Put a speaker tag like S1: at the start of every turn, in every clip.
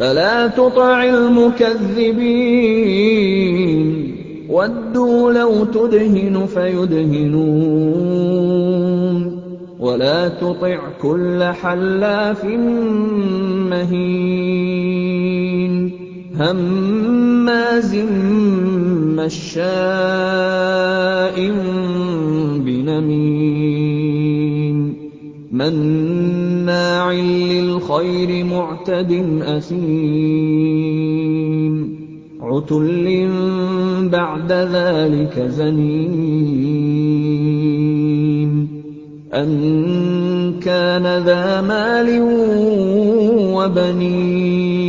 S1: فَلَا تُطِعِ الْمُكَذِّبِينَ. وَدُّوا لَوْ تُدْهِنُ فَيُدْهِنُونَ. وَلَا تُطِعْ كُلَّ حَلَّافٍ مَّهِينٍ. هَمَّازٍ مَّشَّاءٍ بِنَمِيمٍ. مَّنَّاعٍ لِّلْخَيْرِ مُعْتَدٍ أَثِيمٍ عُتُلٍّ بَعْدَ ذَٰلِكَ زَنِيمٍ أَن كَانَ ذَا مَالٍ وَبَنِينَ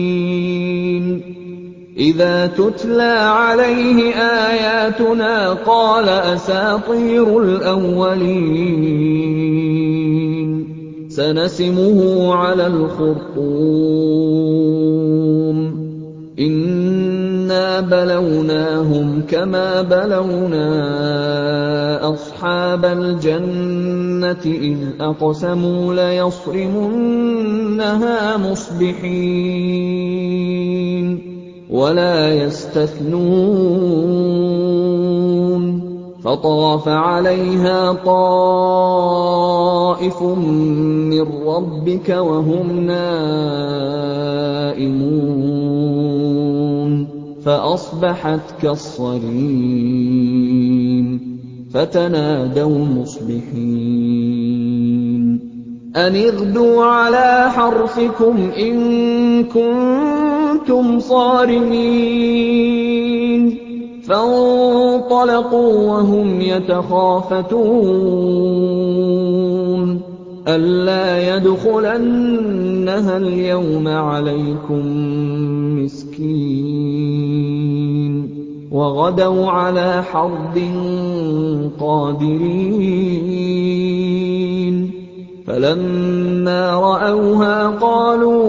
S1: إِذَا تُتْلَىٰ عَلَيْهِ آيَاتُنَا قَالَ أَسَاطِيرُ الْأَوَّلِينَ سَنَسِمُهُ عَلَى الْخُرْطُومِ. إِنَّا بَلَوْنَاهُمْ كَمَا بَلَوْنَا أَصْحَابَ الْجَنَّةِ إِذْ أَقْسَمُوا لَيَصْرِمُنَّهَا مُصْبِحِينَ وَلَا يَسْتَثْنُونَ فَطَافَ عَلَيْهَا طَائِفٌ مِّن رَّبِّكَ وَهُمْ نَائِمُونَ فَأَصْبَحَتْ كَالصَّرِيمِ فَتَنَادَوْا مُصْبِحِينَ أَنِ اغْدُوا عَلَىٰ حَرْثِكُمْ إِن كُنتُمْ صَارِمِينَ فَانطَلَقُوا وَهُمْ يَتَخَافَتُونَ. أَلَّا يَدْخُلَنَّهَا الْيَوْمَ عَلَيْكُم مِّسْكِينٌ. وَغَدَوْا عَلَىٰ حَرْدٍ قَادِرِينَ. فَلَمَّا رَأَوْهَا قَالُوا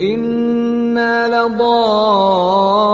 S1: إِنَّا لَضَالُّونَ.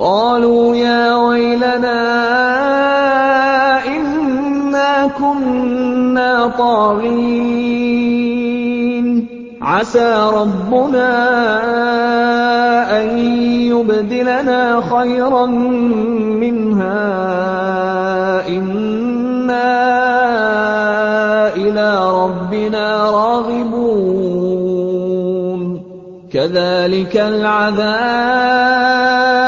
S1: قَالُوا يَا وَيْلَنَا إِنَّا كُنَّا طَاغِينَ. عَسَىٰ رَبُّنَا أَن يُبْدِلَنَا خَيْرًا مِّنْهَا. إِنَّا إِلَىٰ رَبِّنَا رَاغِبُونَ. كَذَٰلِكَ الْعَذَابُ ۖ